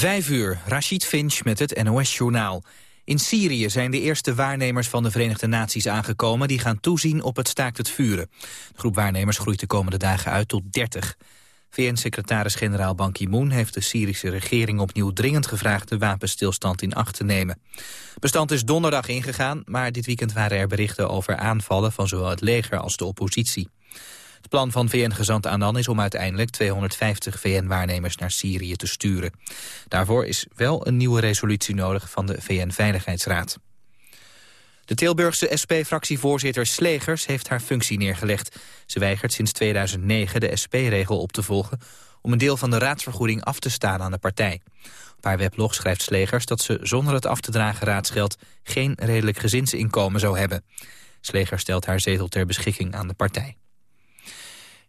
Vijf uur, Rashid Finch met het NOS-journaal. In Syrië zijn de eerste waarnemers van de Verenigde Naties aangekomen... die gaan toezien op het staakt het vuren. De groep waarnemers groeit de komende dagen uit tot 30. VN-secretaris-generaal Ban Ki-moon heeft de Syrische regering opnieuw dringend gevraagd de wapenstilstand in acht te nemen. Bestand is donderdag ingegaan, maar dit weekend waren er berichten over aanvallen van zowel het leger als de oppositie. Het plan van VN-gezant Annan is om uiteindelijk 250 VN-waarnemers naar Syrië te sturen. Daarvoor is wel een nieuwe resolutie nodig van de VN-veiligheidsraad. De Tilburgse SP-fractievoorzitter Slegers heeft haar functie neergelegd. Ze weigert sinds 2009 de SP-regel op te volgen... om een deel van de raadsvergoeding af te staan aan de partij. Op haar weblog schrijft Slegers dat ze zonder het af te dragen raadsgeld... geen redelijk gezinsinkomen zou hebben. Slegers stelt haar zetel ter beschikking aan de partij.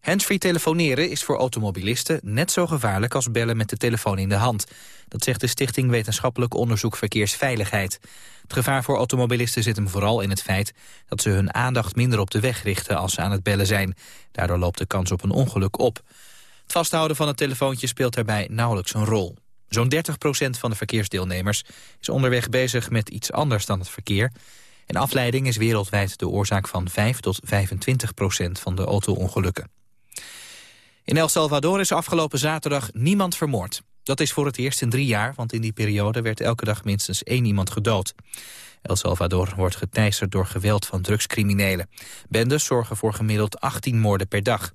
Handsfree telefoneren is voor automobilisten net zo gevaarlijk als bellen met de telefoon in de hand. Dat zegt de Stichting Wetenschappelijk Onderzoek Verkeersveiligheid. Het gevaar voor automobilisten zit hem vooral in het feit dat ze hun aandacht minder op de weg richten als ze aan het bellen zijn. Daardoor loopt de kans op een ongeluk op. Het vasthouden van het telefoontje speelt daarbij nauwelijks een rol. Zo'n 30% van de verkeersdeelnemers is onderweg bezig met iets anders dan het verkeer. En afleiding is wereldwijd de oorzaak van 5 tot 25% van de auto-ongelukken. In El Salvador is afgelopen zaterdag niemand vermoord. Dat is voor het eerst in drie jaar, want in die periode werd elke dag minstens één iemand gedood. El Salvador wordt geteisterd door geweld van drugscriminelen. Bendes zorgen voor gemiddeld 18 moorden per dag.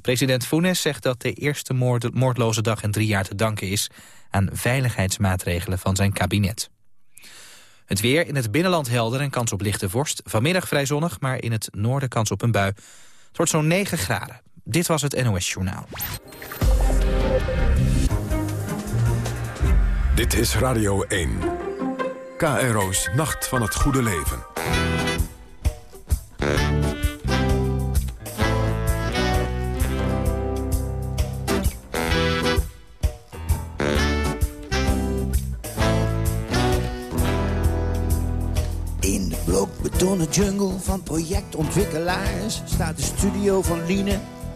President Funes zegt dat de eerste moord moordloze dag in drie jaar te danken is... aan veiligheidsmaatregelen van zijn kabinet. Het weer in het binnenland helder en kans op lichte vorst. Vanmiddag vrij zonnig, maar in het noorden kans op een bui. Het wordt zo'n 9 graden. Dit was het NOS Journaal. Dit is Radio 1. KRO's Nacht van het Goede Leven. In de blokbetonnen jungle van projectontwikkelaars... staat de studio van Liene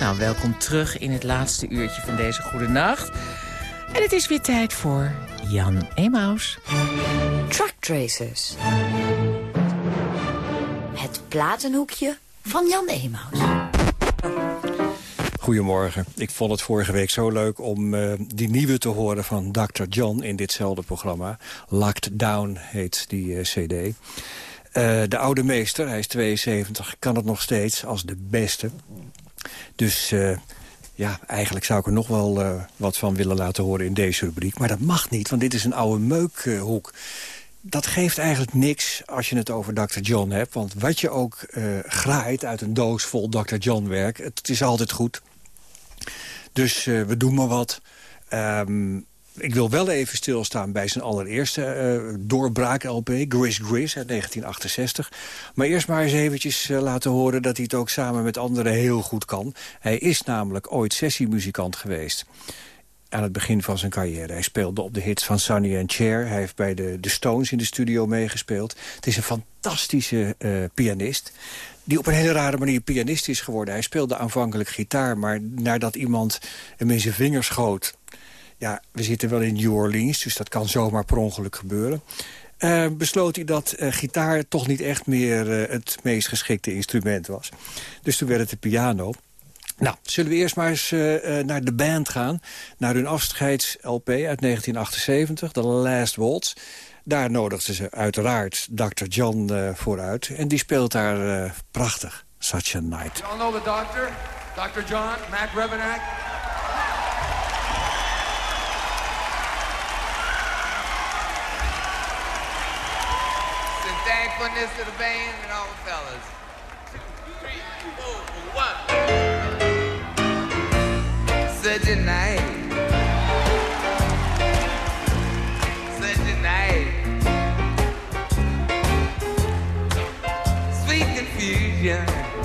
Nou, welkom terug in het laatste uurtje van deze goede nacht. En het is weer tijd voor Jan Emaus. Truck Tracers. Het platenhoekje van Jan Emaus. Goedemorgen. Ik vond het vorige week zo leuk om uh, die nieuwe te horen van Dr. John in ditzelfde programma. Locked Down heet die uh, cd. Uh, de oude meester, hij is 72, kan het nog steeds als de beste. Dus uh, ja, eigenlijk zou ik er nog wel uh, wat van willen laten horen in deze rubriek. Maar dat mag niet, want dit is een oude meukhoek. dat geeft eigenlijk niks als je het over Dr. John hebt. Want wat je ook uh, graait uit een doos vol Dr. John werk... het is altijd goed. Dus we doen maar wat. Um, ik wil wel even stilstaan bij zijn allereerste uh, doorbraak-LP, Gris Gris uit 1968. Maar eerst maar eens eventjes uh, laten horen dat hij het ook samen met anderen heel goed kan. Hij is namelijk ooit sessiemuzikant geweest aan het begin van zijn carrière. Hij speelde op de hits van Sonny and Cher. Hij heeft bij de, Stones in de studio meegespeeld. Het is een fantastische uh, pianist die op een hele rare manier pianist is geworden. Hij speelde aanvankelijk gitaar, maar nadat iemand hem in zijn vingers schoot ja, we zitten wel in New Orleans, dus dat kan zomaar per ongeluk gebeuren. Uh, besloot hij dat uh, gitaar toch niet echt meer uh, het meest geschikte instrument was. Dus toen werd het de piano. Nou, zullen we eerst maar eens naar de band gaan. Naar hun afscheids-LP uit 1978, The Last Waltz. Daar nodigden ze uiteraard Dr. John uh, voor uit. En die speelt daar prachtig. Such a Night. You all know the doctor? Dr. John, Mac Rebenak? Thankfulness to the band and all the fellas. Two, three, four, one. Such a night. Such a night. Sweet confusion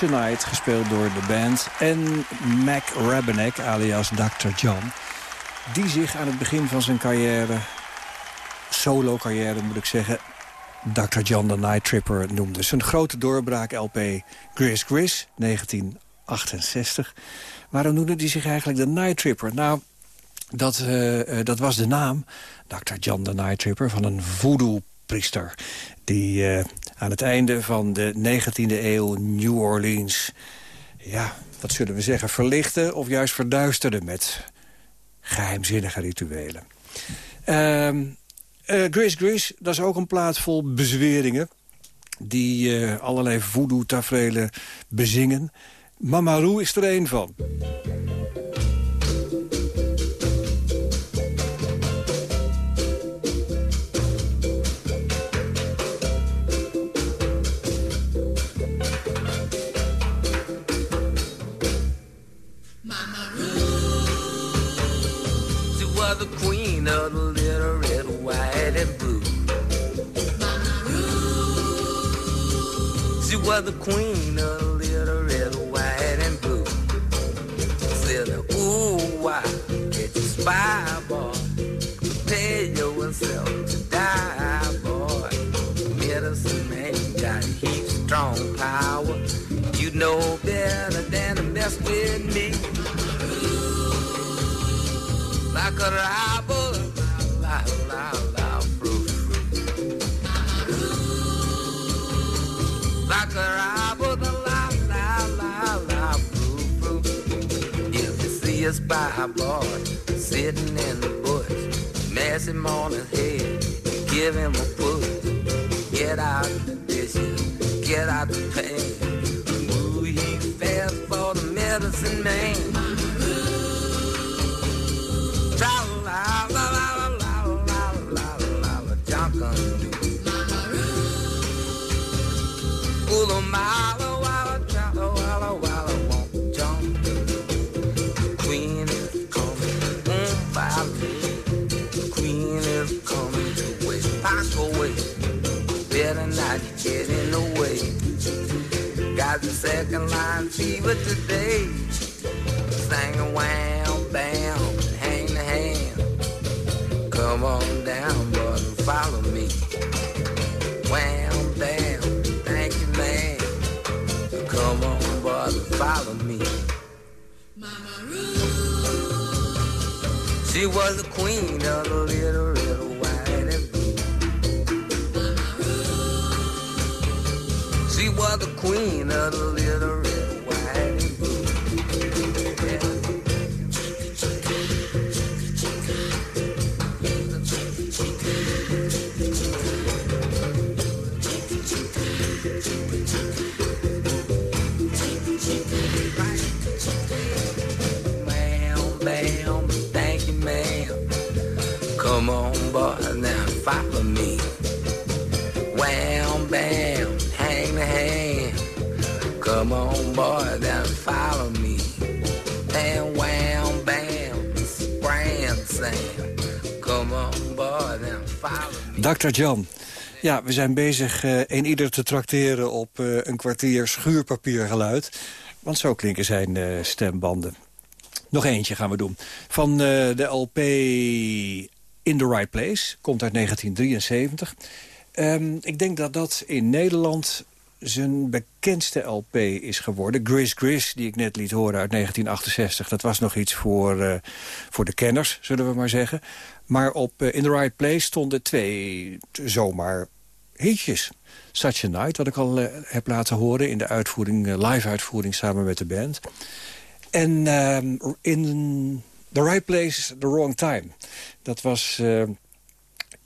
Night, gespeeld door de band. En Mac Rebenek, alias Dr. John. Die zich aan het begin van zijn carrière, solo-carrière moet ik zeggen... Dr. John the Night Tripper noemde. Zijn grote doorbraak LP Gris Gris, 1968. Waarom noemde hij zich eigenlijk de Night Tripper? Nou, dat, eh, eh, dat was de naam, Dr. John the Night Tripper... van een voodoo-priester die eh, aan het einde van de 19e eeuw New Orleans... ja, wat zullen we zeggen, verlichten of juist verduisterde... met geheimzinnige rituelen. Ehm eh, Grace Grace, dat is ook een plaat vol bezweringen... die eh, allerlei voodoo-taferelen bezingen. Mama Roe is er een van. Was the queen of the little red, white, and blue. Said, ooh, why get you spy, boy? Prepare yourself to die, boy. Medicine man got heat strong power. You know better than to mess with me. Ooh, Like a rival, la la la, If by a boy sitting in the bush, mess him on his head, give him a push. Get out the dishes, get out the pan. Ooh, he fast for the medicine man. Tra la la la la la la la la la, Junkin' do. Ooh, the second line fever today. Sing wham, bam, hang the hand. Come on down, boy, and follow me. Wham, bam, thank you, man. Come on, boy, and follow me. Mama Ruth. She was the queen of the little The queen of the little red, white, and blue. Thank you, ma'am. Come on, boy, now follow Dr. John. Ja, we zijn bezig een ieder te trakteren op eh, een kwartier schuurpapiergeluid. Want zo klinken zijn eh, stembanden. Nog eentje gaan we doen. Van de LP In the Right Place. Komt uit 1973. Ehm, ik denk dat dat in Nederland zijn bekendste LP is geworden. Gris Gris, die ik net liet horen uit 1968. Dat was nog iets voor, voor de kenners, zullen we maar zeggen. Maar op eh, In the Right Place stonden twee zomaar hitjes. Such a Night, wat ik al eh, heb laten horen... in de uitvoering, eh, live-uitvoering samen met de band. En ehm, in The Right Place, The Wrong Time. Dat was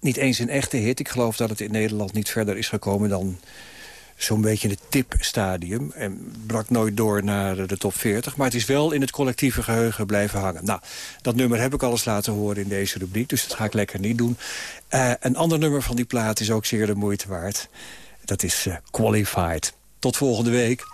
niet eens een echte hit. Ik geloof dat het in Nederland niet verder is gekomen dan zo'n beetje het tipstadium. En brak nooit door naar de top 40. Maar het is wel in het collectieve geheugen blijven hangen. Nou, dat nummer heb ik al eens laten horen in deze rubriek. Dus dat ga ik lekker niet doen. Eh, een ander nummer van die plaat is ook zeer de moeite waard. Dat is eh, Qualified. Tot volgende week.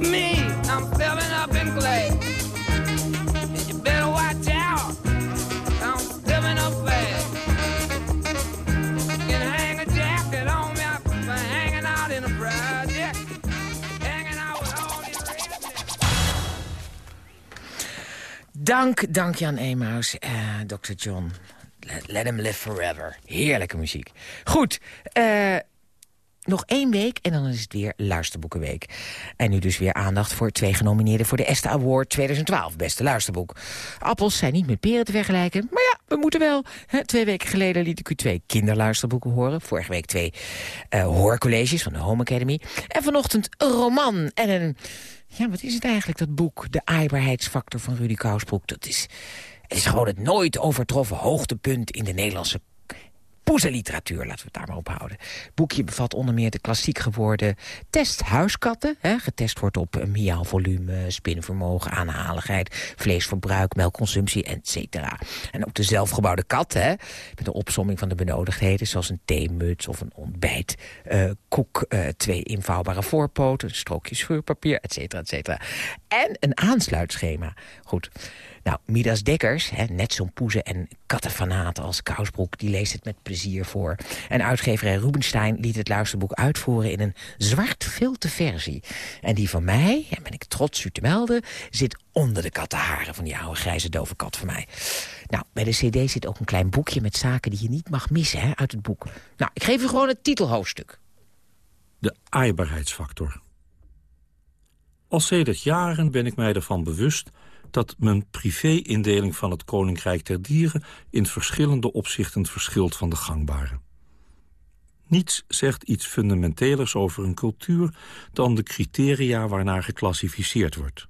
Me, I'm up in clay. Better watch out, I'm up fast. Hang jacket in. Dank, dank Jan Emaus, eh Dr. John. Let, let him live forever. Heerlijke muziek. Goed, eh, nog één week en dan is het weer Luisterboekenweek. En nu dus weer aandacht voor twee genomineerden... voor de Este Award 2012, beste luisterboek. Appels zijn niet met peren te vergelijken, maar ja, we moeten wel. Twee weken geleden liet ik u twee kinderluisterboeken horen. Vorige week twee eh, hoorcolleges van de Home Academy. En vanochtend een roman en een... Ja, wat is het eigenlijk, dat boek? De aaibaarheidsfactor van Rudy Kousbroek. Dat is, is gewoon het nooit overtroffen hoogtepunt in de Nederlandse poezenliteratuur, laten we het daar maar op houden. Het boekje bevat onder meer de klassiek geworden test huiskatten. Hè, getest wordt op een miaalvolume, spinvermogen, aanhaligheid, vleesverbruik, melkconsumptie, etc. En ook de zelfgebouwde kat, hè, met een opsomming van de benodigdheden... zoals een theemuts of een ontbijt, eh, koek, eh, twee invouwbare voorpoten... een strookje schuurpapier, et cetera, et cetera. En een aansluitschema. Goed. Nou, Midas Dekkers, hè, net zo'n poezen- en kattenfanaat als Kousbroek... die leest het met plezier voor. En uitgeverij Rubenstein liet het luisterboek uitvoeren... in een zwart-filte versie. En die van mij, en ben ik trots u te melden... zit onder de kattenharen van die oude grijze dove kat van mij. Nou, bij de cd zit ook een klein boekje met zaken die je niet mag missen hè, uit het boek. Nou, ik geef u gewoon het titelhoofdstuk. De aaibaarheidsfactor. Al sedert jaren ben ik mij ervan bewust dat mijn privé-indeling van het Koninkrijk der Dieren... in verschillende opzichten verschilt van de gangbare. Niets zegt iets fundamentelers over een cultuur... dan de criteria waarnaar geclassificeerd wordt.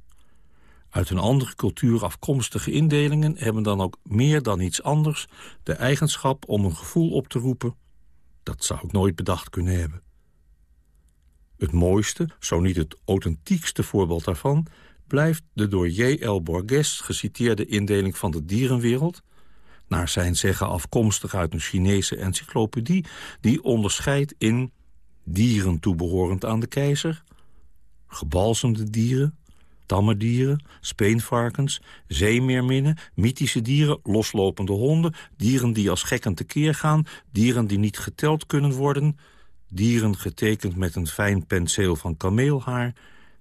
Uit een andere cultuur afkomstige indelingen hebben dan ook meer dan iets anders... de eigenschap om een gevoel op te roepen... dat zou ik nooit bedacht kunnen hebben. Het mooiste, zo niet het authentiekste voorbeeld daarvan... blijft de door J.L. Borges geciteerde indeling van de dierenwereld... naar zijn zeggen afkomstig uit een Chinese encyclopedie... die onderscheidt in dieren toebehorend aan de keizer... gebalsemde dieren, tamme dieren, speenvarkens, zeemeerminnen... mythische dieren, loslopende honden, dieren die als gekken tekeer gaan... dieren die niet geteld kunnen worden... dieren getekend met een fijn penseel van kameelhaar...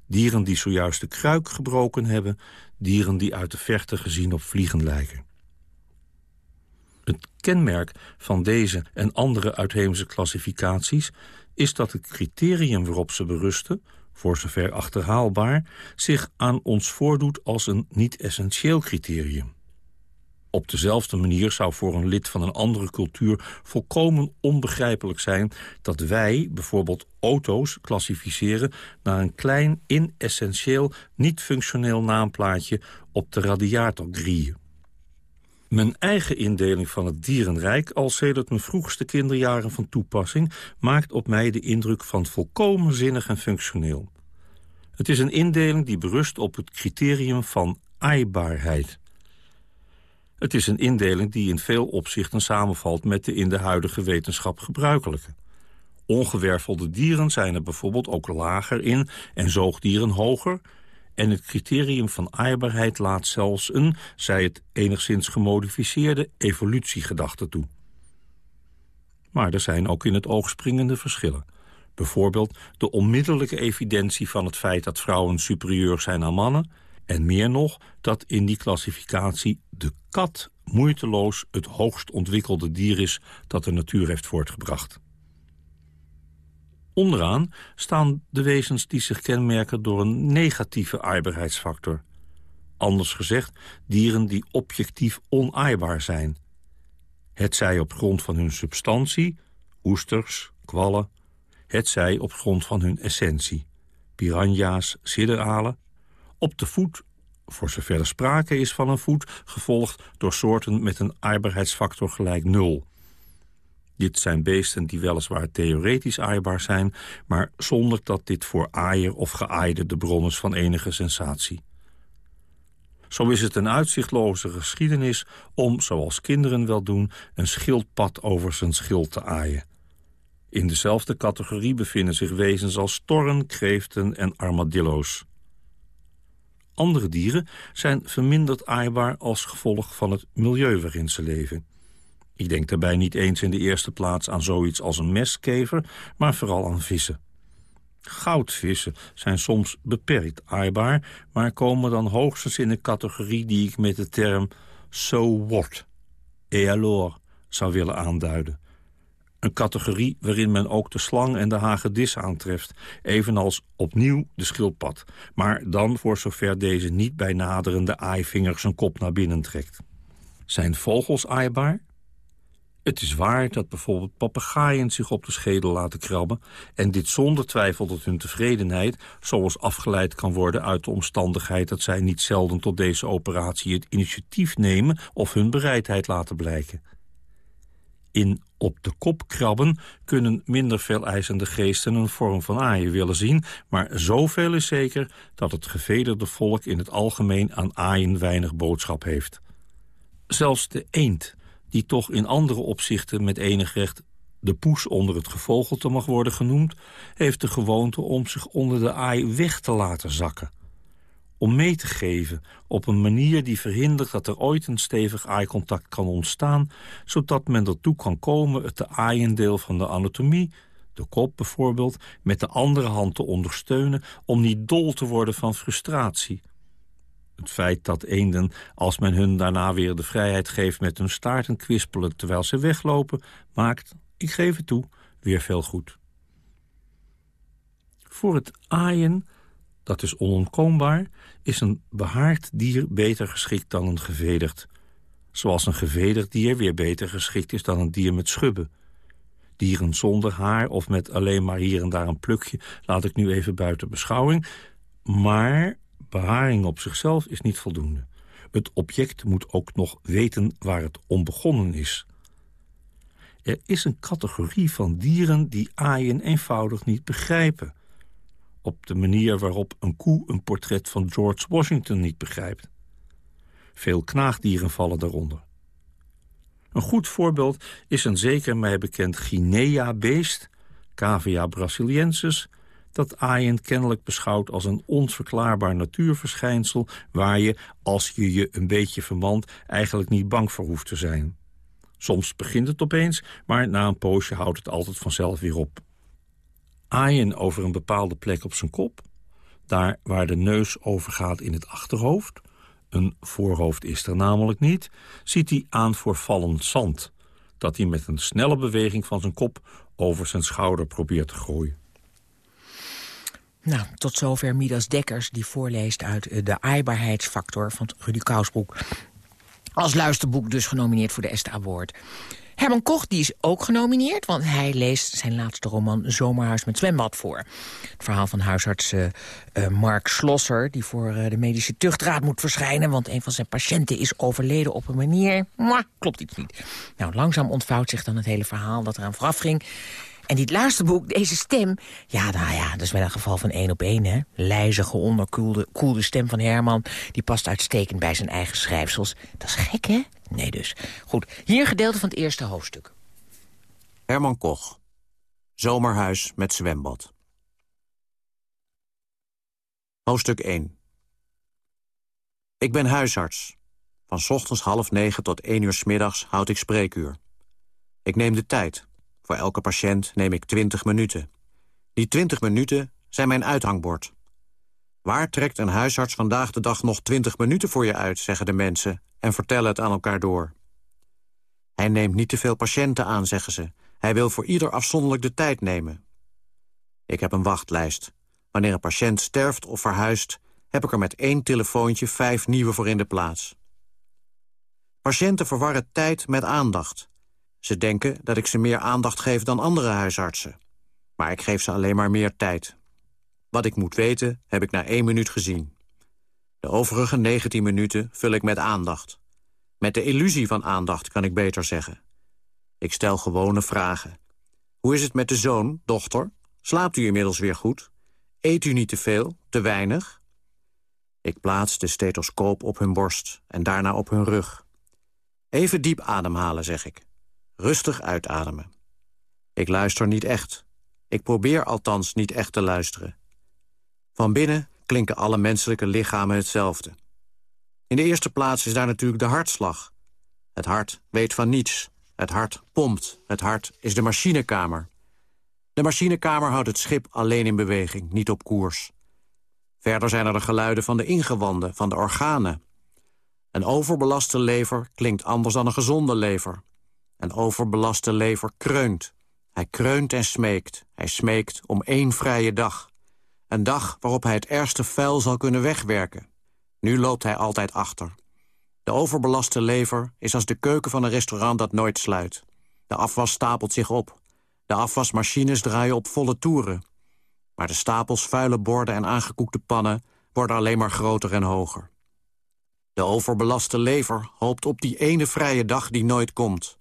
dieren die zojuist de kruik gebroken hebben... dieren die uit de verte gezien op vliegen lijken. Het kenmerk van deze en andere uitheemse klassificaties... is dat het criterium waarop ze berusten... voor zover achterhaalbaar, zich aan ons voordoet als een niet-essentieel criterium. Op dezelfde manier zou voor een lid van een andere cultuur volkomen onbegrijpelijk zijn dat wij bijvoorbeeld auto's klassificeren naar een klein, inessentieel, niet-functioneel naamplaatje op de radiatorgrille. Mijn eigen indeling van het dierenrijk, al sedert mijn vroegste kinderjaren van toepassing, maakt op mij de indruk van volkomen zinnig en functioneel. Het is een indeling die berust op het criterium van aaibaarheid. Het is een indeling die in veel opzichten samenvalt met de in de huidige wetenschap gebruikelijke. Ongewervelde dieren zijn er bijvoorbeeld ook lager in en zoogdieren hoger... en het criterium van aaibaarheid laat zelfs een, zij het enigszins gemodificeerde, evolutiegedachte toe. Maar er zijn ook in het oog springende verschillen. Bijvoorbeeld de onmiddellijke evidentie van het feit dat vrouwen superieur zijn aan mannen... En meer nog dat in die klassificatie de kat moeiteloos het hoogst ontwikkelde dier is dat de natuur heeft voortgebracht. Onderaan staan de wezens die zich kenmerken door een negatieve aaibaarheidsfactor. Anders gezegd, dieren die objectief onaaibaar zijn. Het zij op grond van hun substantie, oesters, kwallen, het zij op grond van hun essentie, piranha's, sidderalen, op de voet, voor zover er sprake is van een voet... gevolgd door soorten met een aaibaarheidsfactor gelijk nul. Dit zijn beesten die weliswaar theoretisch aaibaar zijn... maar zonder dat dit voor aaier of geaaide de bron is van enige sensatie. Zo is het een uitzichtloze geschiedenis om, zoals kinderen wel doen... een schildpad over zijn schild te aaien. In dezelfde categorie bevinden zich wezens als storren, kreeften en armadillo's. Andere dieren zijn verminderd aaibaar als gevolg van het milieu waarin ze leven. Ik denk daarbij niet eens in de eerste plaats aan zoiets als een meskever, maar vooral aan vissen. Goudvissen zijn soms beperkt aaibaar, maar komen dan hoogstens in een categorie die ik met de term so what, et alors zou willen aanduiden. Een categorie waarin men ook de slang en de hagedis aantreft. Evenals opnieuw de schildpad. Maar dan voor zover deze niet bij naderende aaivinger zijn kop naar binnen trekt. Zijn vogels aaibaar? Het is waar dat bijvoorbeeld papegaaien zich op de schedel laten krabben... en dit zonder twijfel tot hun tevredenheid... zoals afgeleid kan worden uit de omstandigheid... dat zij niet zelden tot deze operatie het initiatief nemen... of hun bereidheid laten blijken. In op de kop krabben kunnen minder veel eisende geesten een vorm van aaien willen zien, maar zoveel is zeker dat het gevederde volk in het algemeen aan aaien weinig boodschap heeft. Zelfs de eend, die toch in andere opzichten met enig recht de poes onder het gevogelte mag worden genoemd, heeft de gewoonte om zich onder de aai weg te laten zakken om mee te geven op een manier die verhindert dat er ooit een stevig eye-contact kan ontstaan, zodat men ertoe kan komen het de aaiendeel van de anatomie, de kop bijvoorbeeld, met de andere hand te ondersteunen om niet dol te worden van frustratie. Het feit dat eenden, als men hun daarna weer de vrijheid geeft met hun staarten kwispelen terwijl ze weglopen, maakt, ik geef het toe, weer veel goed. Voor het aaien dat is onontkoombaar, is een behaard dier beter geschikt dan een gevederd. Zoals een gevederd dier weer beter geschikt is dan een dier met schubben. Dieren zonder haar of met alleen maar hier en daar een plukje... laat ik nu even buiten beschouwing. Maar beharing op zichzelf is niet voldoende. Het object moet ook nog weten waar het om begonnen is. Er is een categorie van dieren die aaien eenvoudig niet begrijpen op de manier waarop een koe een portret van George Washington niet begrijpt. Veel knaagdieren vallen daaronder. Een goed voorbeeld is een zeker mij bekend Guinea-beest, Cavia brasiliensis, dat aaien kennelijk beschouwt als een onverklaarbaar natuurverschijnsel... waar je, als je je een beetje vermant, eigenlijk niet bang voor hoeft te zijn. Soms begint het opeens, maar na een poosje houdt het altijd vanzelf weer op aaien over een bepaalde plek op zijn kop. Daar waar de neus overgaat in het achterhoofd. Een voorhoofd is er namelijk niet. Ziet hij aan voor vallend zand. Dat hij met een snelle beweging van zijn kop over zijn schouder probeert te gooien. Nou, tot zover Midas Dekkers, die voorleest uit eh, De aaibaarheidsfactor van Rudy Kousbroek. Als luisterboek dus genomineerd voor de ESTA Award. Herman Koch die is ook genomineerd, want hij leest zijn laatste roman Zomerhuis met zwembad voor. Het verhaal van huisarts uh, Mark Slosser, die voor uh, de medische tuchtraad moet verschijnen, want een van zijn patiënten is overleden op een manier, mwah, klopt iets niet. Nou, langzaam ontvouwt zich dan het hele verhaal dat eraan vooraf ging. En dit laatste boek, deze stem... Ja, nou ja, dat is wel een geval van één op één, hè. Lijzige, onderkoelde koelde stem van Herman... die past uitstekend bij zijn eigen schrijfsels. Dat is gek, hè? Nee dus. Goed, hier gedeelte van het eerste hoofdstuk. Herman Koch. Zomerhuis met zwembad. Hoofdstuk 1. Ik ben huisarts. Van ochtends half negen tot één uur s middags houd ik spreekuur. Ik neem de tijd. Voor elke patiënt neem ik 20 minuten. Die 20 minuten zijn mijn uithangbord. Waar trekt een huisarts vandaag de dag nog 20 minuten voor je uit, zeggen de mensen, en vertellen het aan elkaar door. Hij neemt niet te veel patiënten aan, zeggen ze. Hij wil voor ieder afzonderlijk de tijd nemen. Ik heb een wachtlijst. Wanneer een patiënt sterft of verhuist... heb ik er met één telefoontje vijf nieuwe voor in de plaats. Patiënten verwarren tijd met aandacht. Ze denken dat ik ze meer aandacht geef dan andere huisartsen. Maar ik geef ze alleen maar meer tijd. Wat ik moet weten, heb ik na één minuut gezien. De overige 19 minuten vul ik met aandacht. Met de illusie van aandacht, kan ik beter zeggen. Ik stel gewone vragen. Hoe is het met de zoon, dochter? Slaapt u inmiddels weer goed? Eet u niet te veel, te weinig? Ik plaats de stethoscoop op hun borst en daarna op hun rug. Even diep ademhalen, zeg ik. Rustig uitademen. Ik luister niet echt. Ik probeer althans niet echt te luisteren. Van binnen klinken alle menselijke lichamen hetzelfde. In de eerste plaats is daar natuurlijk de hartslag. Het hart weet van niets. Het hart pompt. Het hart is de machinekamer. De machinekamer houdt het schip alleen in beweging, niet op koers. Verder zijn er de geluiden van de ingewanden, van de organen. Een overbelaste lever klinkt anders dan een gezonde lever. Een overbelaste lever kreunt. Hij kreunt en smeekt. Hij smeekt om één vrije dag. Een dag waarop hij het ergste vuil zal kunnen wegwerken. Nu loopt hij altijd achter. De overbelaste lever is als de keuken van een restaurant dat nooit sluit. De afwas stapelt zich op. De afwasmachines draaien op volle toeren. Maar de stapels vuile borden en aangekoekte pannen... worden alleen maar groter en hoger. De overbelaste lever hoopt op die ene vrije dag die nooit komt.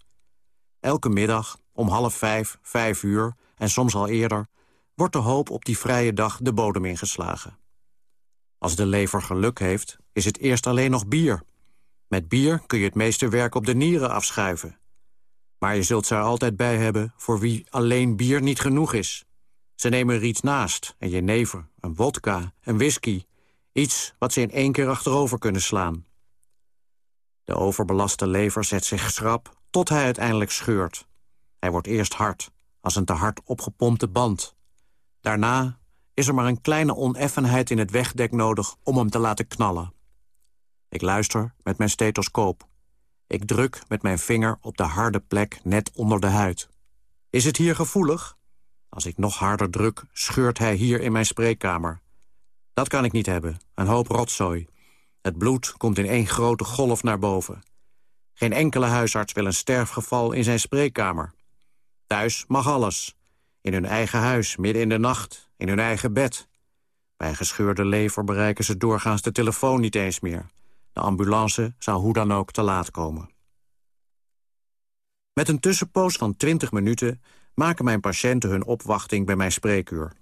Elke middag, om half vijf, vijf uur en soms al eerder... wordt de hoop op die vrije dag de bodem ingeslagen. Als de lever geluk heeft, is het eerst alleen nog bier. Met bier kun je het meeste werk op de nieren afschuiven. Maar je zult ze er altijd bij hebben voor wie alleen bier niet genoeg is. Ze nemen er iets naast, een jenever, een wodka, een whisky... iets wat ze in één keer achterover kunnen slaan. De overbelaste lever zet zich schrap hij uiteindelijk scheurt. Hij wordt eerst hard, als een te hard opgepompte band. Daarna is er maar een kleine oneffenheid in het wegdek nodig om hem te laten knallen. Ik luister met mijn stethoscoop. Ik druk met mijn vinger op de harde plek net onder de huid. Is het hier gevoelig? Als ik nog harder druk, scheurt hij hier in mijn spreekkamer. Dat kan ik niet hebben, een hoop rotzooi. Het bloed komt in één grote golf naar boven. Geen enkele huisarts wil een sterfgeval in zijn spreekkamer. Thuis mag alles. In hun eigen huis, midden in de nacht, in hun eigen bed. Bij een gescheurde lever bereiken ze doorgaans de telefoon niet eens meer. De ambulance zou hoe dan ook te laat komen. Met een tussenpoos van 20 minuten maken mijn patiënten hun opwachting bij mijn spreekuur.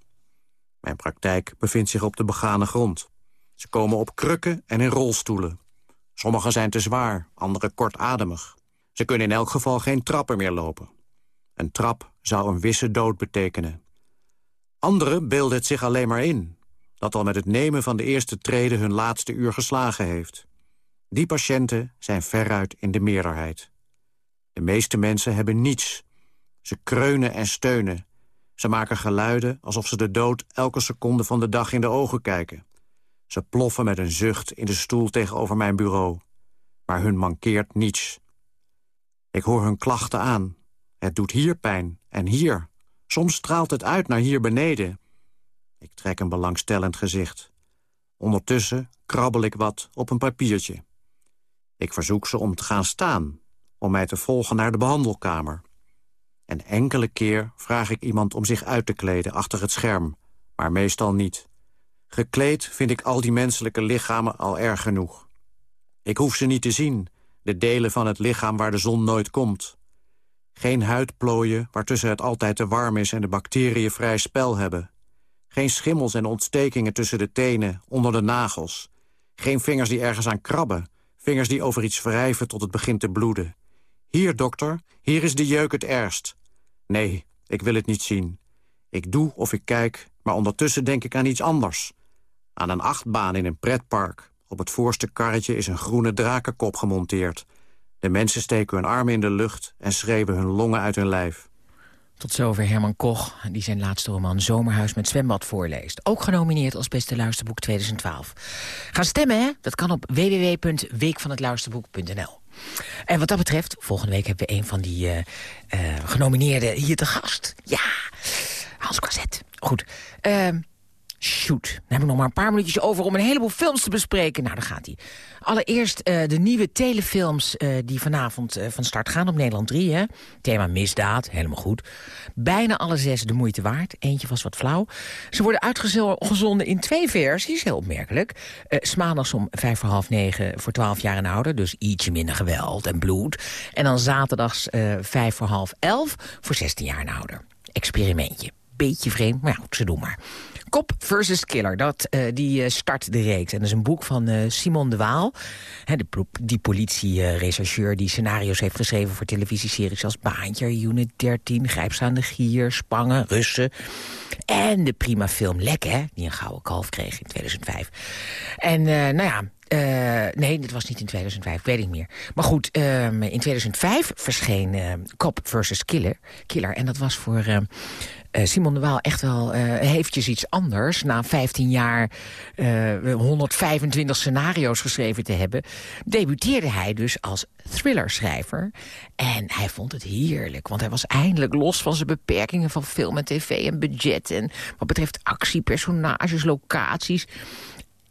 Mijn praktijk bevindt zich op de begane grond. Ze komen op krukken en in rolstoelen. Sommige zijn te zwaar, andere kortademig. Ze kunnen in elk geval geen trappen meer lopen. Een trap zou een wisse dood betekenen. Anderen beelden het zich alleen maar in... dat al met het nemen van de eerste treden hun laatste uur geslagen heeft. Die patiënten zijn veruit in de meerderheid. De meeste mensen hebben niets. Ze kreunen en steunen. Ze maken geluiden alsof ze de dood elke seconde van de dag in de ogen kijken. Ze ploffen met een zucht in de stoel tegenover mijn bureau. Maar hun mankeert niets. Ik hoor hun klachten aan. Het doet hier pijn en hier. Soms straalt het uit naar hier beneden. Ik trek een belangstellend gezicht. Ondertussen krabbel ik wat op een papiertje. Ik verzoek ze om te gaan staan, om mij te volgen naar de behandelkamer. En enkele keer vraag ik iemand om zich uit te kleden achter het scherm, maar meestal niet. Gekleed vind ik al die menselijke lichamen al erg genoeg. Ik hoef ze niet te zien, de delen van het lichaam waar de zon nooit komt. Geen huidplooien waartussen het altijd te warm is en de bacteriën vrij spel hebben. Geen schimmels en ontstekingen tussen de tenen, onder de nagels. Geen vingers die ergens aan krabben. Vingers die over iets wrijven tot het begint te bloeden. Hier, dokter, hier is de jeuk het ergst. Nee, ik wil het niet zien. Ik doe of ik kijk, maar ondertussen denk ik aan iets anders. Aan een achtbaan in een pretpark. Op het voorste karretje is een groene drakenkop gemonteerd. De mensen steken hun armen in de lucht en schreeuwen hun longen uit hun lijf. Tot zover Herman Koch, die zijn laatste roman Zomerhuis met zwembad voorleest. Ook genomineerd als beste luisterboek 2012. Ga stemmen, hè? Dat kan op www.weekvanhetluisterboek.nl. En wat dat betreft, volgende week hebben we een van die uh, uh, genomineerden hier te gast. Ja, Hans Quazet. Goed. Uh, Shoot. Dan heb ik nog maar een paar minuutjes over om een heleboel films te bespreken. Nou, daar gaat hij. Allereerst uh, de nieuwe telefilms uh, die vanavond uh, van start gaan op Nederland 3. Hè? Thema misdaad, helemaal goed. Bijna alle zes de moeite waard. Eentje was wat flauw. Ze worden uitgezonden in twee versies, heel opmerkelijk. Smaandags om vijf voor half negen voor twaalf jaar en ouder. Dus ietsje minder geweld en bloed. En dan zaterdags vijf voor half elf voor 16 jaar en ouder. Experimentje. Beetje vreemd, maar ja, ze doen maar. Cop versus Killer, dat, uh, die uh, start de reeks. En dat is een boek van uh, Simon de Waal. Hè, de, die politie-rechercheur die scenario's heeft geschreven... voor televisieseries als Baantje, Unit 13... Grijpstaande Gier, Spangen, Russen. En de prima film Lek, hè, die een gouden kalf kreeg in 2005. En nou ja, uh, nee, dit was niet in 2005, weet ik meer. Maar goed, um, in 2005 verscheen uh, Cop versus Killer, Killer. En dat was voor uh, Simon de Waal echt wel eventjes iets anders. Na 15 jaar 125 scenario's geschreven te hebben... debuteerde hij dus als thrillerschrijver. En hij vond het heerlijk, want hij was eindelijk los van zijn beperkingen... van film en tv en budget. En wat betreft actie, personages, locaties...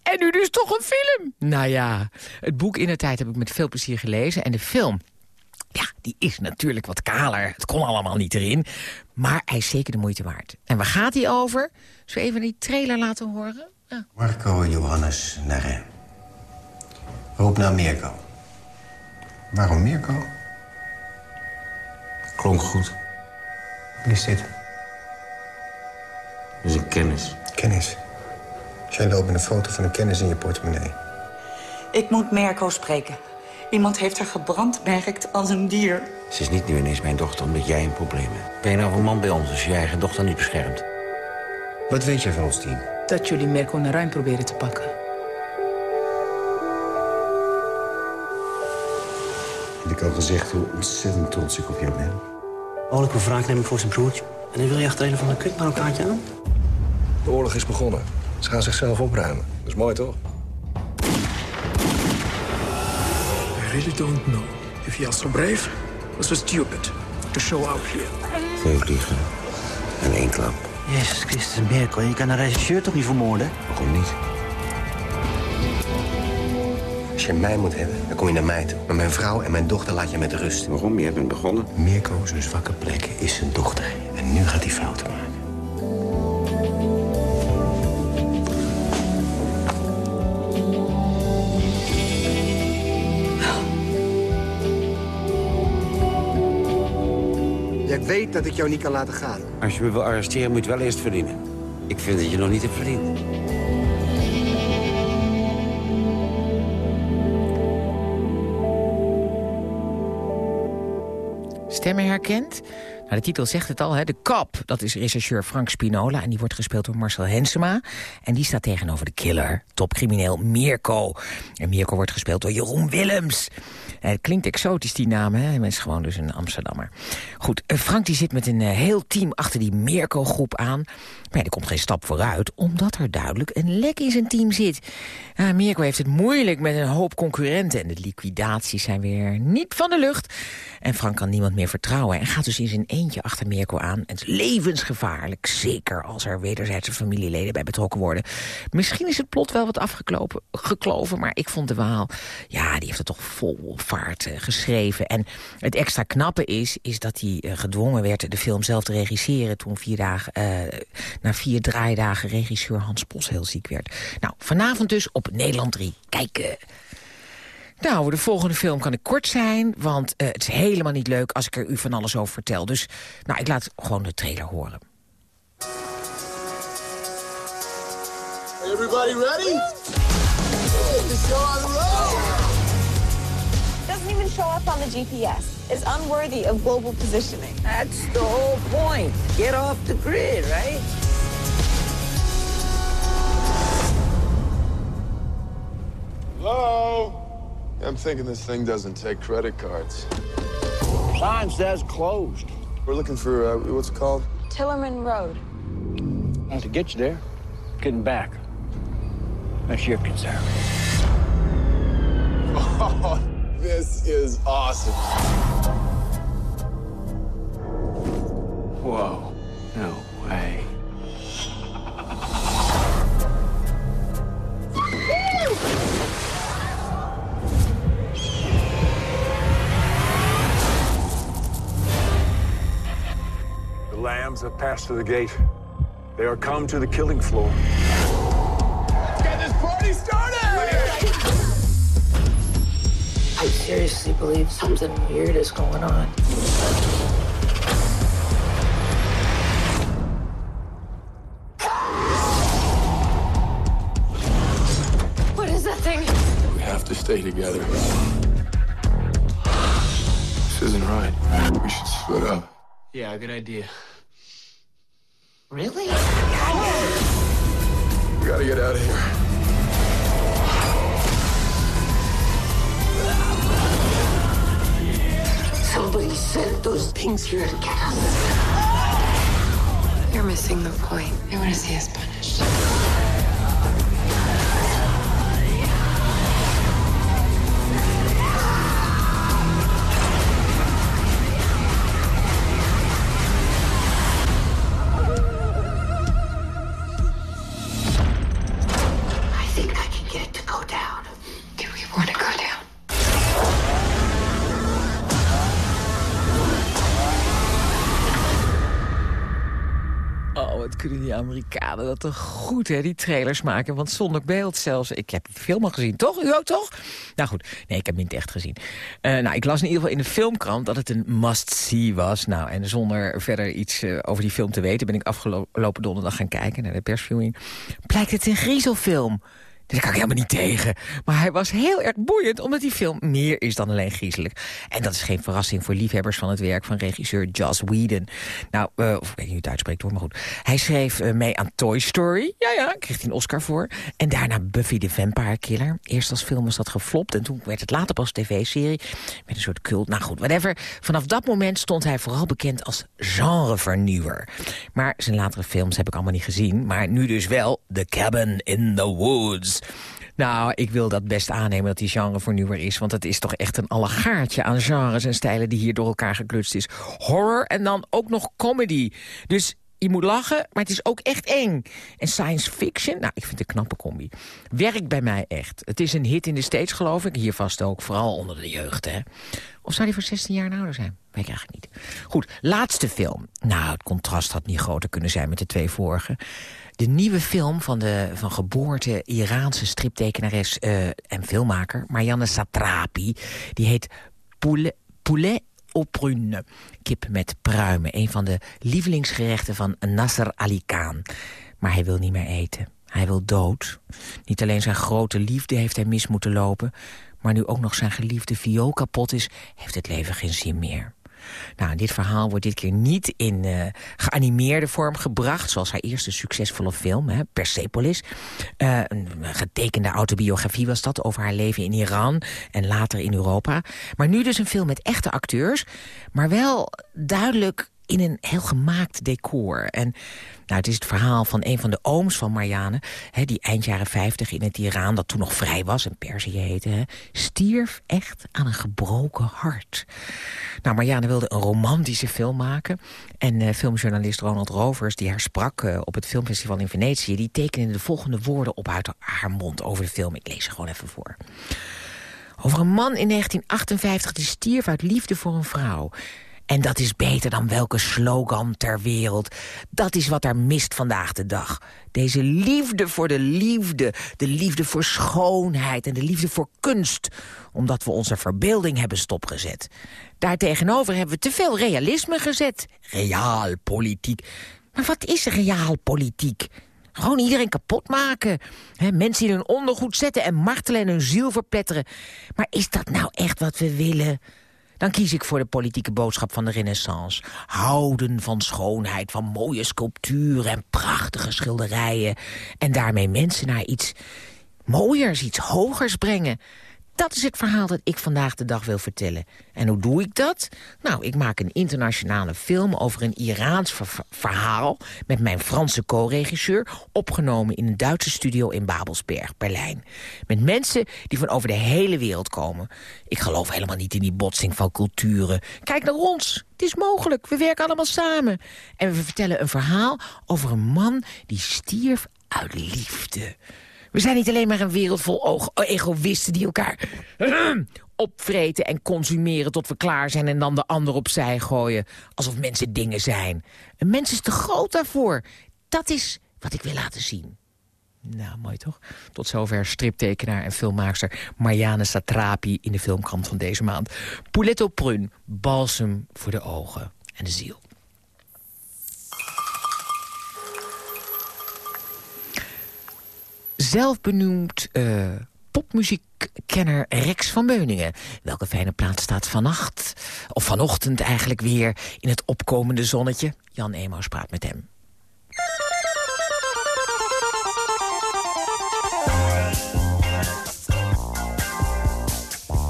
En nu dus toch een film. Nou ja, het boek in de tijd heb ik met veel plezier gelezen. En de film, ja, die is natuurlijk wat kaler. Het kon allemaal niet erin. Maar hij is zeker de moeite waard. En waar gaat hij over? Zullen we even die trailer laten horen? Ja. Marco Johannes Narre. Roep naar Mirko. Waarom Mirko? Klonk goed. Wie is dit? Dat is een kennis. Kennis? Jij loopt met een foto van een kennis in je portemonnee. Ik moet Merco spreken. Iemand heeft haar gebrandmerkt als een dier. Ze is niet nu ineens mijn dochter omdat jij een probleem hebt. Ben je nou een man bij ons als je je eigen dochter niet beschermt? Wat weet jij van ons team? Dat jullie Merco naar ruim proberen te pakken. Heb ik al gezegd hoe ontzettend trots ik op jou ben? Oorlijke wraak nemen voor zijn broertje. En dan wil je achter een van de kut naar elkaartje aan? De oorlog is begonnen. Ze gaan zichzelf opruimen. Dat is mooi, toch? I really don't know if you are so brave or so stupid to show up here. Twee vliegen en één klap. Jezus Christus, Merkel, je kan een regisseur toch niet vermoorden? Waarom niet? Als je mij moet hebben, dan kom je naar mij toe. Maar mijn vrouw en mijn dochter laat je met rust. Waarom? Je bent begonnen. Mirko, zijn zwakke plek, is zijn dochter. En nu gaat hij fouten maken. Jij weet dat ik jou niet kan laten gaan. Als je me wil arresteren, moet je wel eerst verdienen. Ik vind dat je nog niet hebt verdiend. Stemmen herkend? Nou, de titel zegt het al, hè? De Kop, dat is rechercheur Frank Spinola... en die wordt gespeeld door Marcel Hensema. En die staat tegenover de killer, topcrimineel Mirko. En Mirko wordt gespeeld door Jeroen Willems. En het klinkt exotisch, die naam, hè? Hij is gewoon dus een Amsterdammer. Goed, eh, Frank die zit met een uh, heel team achter die Mirko-groep aan. Maar ja, er komt geen stap vooruit, omdat er duidelijk een lek in zijn team zit. Mirko heeft het moeilijk met een hoop concurrenten... en de liquidaties zijn weer niet van de lucht. En Frank kan niemand meer vertrouwen en gaat dus in zijn eentje achter Mirko aan. Het is levensgevaarlijk, zeker als er wederzijdse familieleden bij betrokken worden. Misschien is het plot wel wat afgekloven, maar ik vond de Waal... ja, die heeft het toch vol vaart uh, geschreven. En het extra knappe is, is dat hij uh, gedwongen werd de film zelf te regisseren... toen vier dagen, uh, na vier draaidagen regisseur Hans Bos heel ziek werd. Nou, vanavond dus op Nederland 3. Kijken. Nou, de volgende film kan ik kort zijn, want uh, het is helemaal niet leuk als ik er u van alles over vertel. Dus nou, ik laat gewoon de trailer horen. Everybody ready? The show on the road! Doesn't even show up on the GPS. It's unworthy of global positioning. That's the whole point. Get off the grid, right? Hello? I'm thinking this thing doesn't take credit cards. Sign says closed. We're looking for, uh, what's it called? Tillerman Road. Well, to get you there, getting back. That's your concern. Oh, this is awesome. Whoa. No way. Lambs have passed through the gate. They are come to the killing floor. Get this party started! I seriously believe something weird is going on. What is that thing? We have to stay together. This isn't right. We should split up. Yeah, good idea. Really? We gotta get out of here. Somebody sent those things here to get us. You're missing the point. I want to see us punished. Die Amerikanen dat toch goed, hè, die trailers maken. Want zonder beeld zelfs. Ik heb de film al gezien, toch? U ook, toch? Nou goed, nee, ik heb hem niet echt gezien. Uh, nou, ik las in ieder geval in de filmkrant dat het een must-see was. Nou, en zonder verder iets uh, over die film te weten... ben ik afgelopen donderdag gaan kijken naar de persviewing. Blijkt het een griezelfilm. Daar kan ik helemaal niet tegen. Maar hij was heel erg boeiend, omdat die film meer is dan alleen griezelig. En dat is geen verrassing voor liefhebbers van het werk van regisseur Joss Whedon. Nou, uh, of ik weet niet hoe het uitspreekt hoor, maar goed. Hij schreef uh, mee aan Toy Story. Ja, ja, kreeg hij een Oscar voor. En daarna Buffy the Vampire Killer. Eerst als film was dat geflopt en toen werd het later pas tv-serie. Met een soort cult. Nou goed, whatever. Vanaf dat moment stond hij vooral bekend als genrevernieuwer. Maar zijn latere films heb ik allemaal niet gezien. Maar nu dus wel The Cabin in the Woods. Nou, ik wil dat best aannemen dat die genrevernieuwer is. Want het is toch echt een allegaartje aan genres en stijlen... die hier door elkaar geklutst is. Horror en dan ook nog comedy. Dus je moet lachen, maar het is ook echt eng. En science fiction, nou, ik vind het een knappe combi. Werkt bij mij echt. Het is een hit in de States, geloof ik. Hier vast ook, vooral onder de jeugd, hè. Of zou die voor 16 jaar ouder zijn? Weet ik eigenlijk niet. Goed, laatste film. Nou, het contrast had niet groter kunnen zijn met de twee vorige. De nieuwe film van de van geboorte Iraanse striptekenares uh, en filmmaker Marianne Satrapi. Die heet Poulet, Poulet prune. Kip met pruimen. Een van de lievelingsgerechten van Nasser Ali Khan. Maar hij wil niet meer eten. Hij wil dood. Niet alleen zijn grote liefde heeft hij mis moeten lopen... maar nu ook nog zijn geliefde viool kapot is... heeft het leven geen zin meer. Nou, dit verhaal wordt dit keer niet in uh, geanimeerde vorm gebracht... zoals haar eerste succesvolle film, hè, Persepolis. Uh, een getekende autobiografie was dat over haar leven in Iran... en later in Europa. Maar nu dus een film met echte acteurs... maar wel duidelijk in een heel gemaakt decor. En nou, het is het verhaal van een van de ooms van Marianne... Hè, die eind jaren 50 in het Iran, dat toen nog vrij was... en Perzië heette, hè, stierf echt aan een gebroken hart. Nou, Marianne wilde een romantische film maken. En uh, filmjournalist Ronald Rovers, die haar sprak uh, op het filmfestival in Venetië... die tekende de volgende woorden op uit haar mond over de film. Ik lees ze gewoon even voor. Over een man in 1958 die stierf uit liefde voor een vrouw. En dat is beter dan welke slogan ter wereld. Dat is wat er mist vandaag de dag. Deze liefde voor de liefde. De liefde voor schoonheid en de liefde voor kunst. Omdat we onze verbeelding hebben stopgezet. Daartegenover hebben we te veel realisme gezet. Realpolitiek. Maar wat is realpolitiek? Gewoon iedereen kapot maken. Mensen in hun ondergoed zetten en martelen en hun ziel verpletteren. Maar is dat nou echt wat we willen? Dan kies ik voor de politieke boodschap van de renaissance. Houden van schoonheid, van mooie sculpturen en prachtige schilderijen. En daarmee mensen naar iets mooiers, iets hogers brengen. Dat is het verhaal dat ik vandaag de dag wil vertellen. En hoe doe ik dat? Nou, ik maak een internationale film over een Iraans ver verhaal... met mijn Franse co-regisseur, opgenomen in een Duitse studio in Babelsberg, Berlijn. Met mensen die van over de hele wereld komen. Ik geloof helemaal niet in die botsing van culturen. Kijk naar ons, het is mogelijk, we werken allemaal samen. En we vertellen een verhaal over een man die stierf uit liefde... We zijn niet alleen maar een wereld vol egoïsten die elkaar opvreten en consumeren tot we klaar zijn... en dan de ander opzij gooien, alsof mensen dingen zijn. Een mens is te groot daarvoor. Dat is wat ik wil laten zien. Nou, mooi toch? Tot zover striptekenaar en filmmaakster Marianne Satrapi... in de filmkrant van deze maand. Pouletto Prun, balsem voor de ogen en de ziel. Zelfbenoemd uh, popmuziekkenner Rex van Beuningen. Welke fijne plaats staat vannacht, of vanochtend eigenlijk weer... in het opkomende zonnetje? Jan Emaus praat met hem.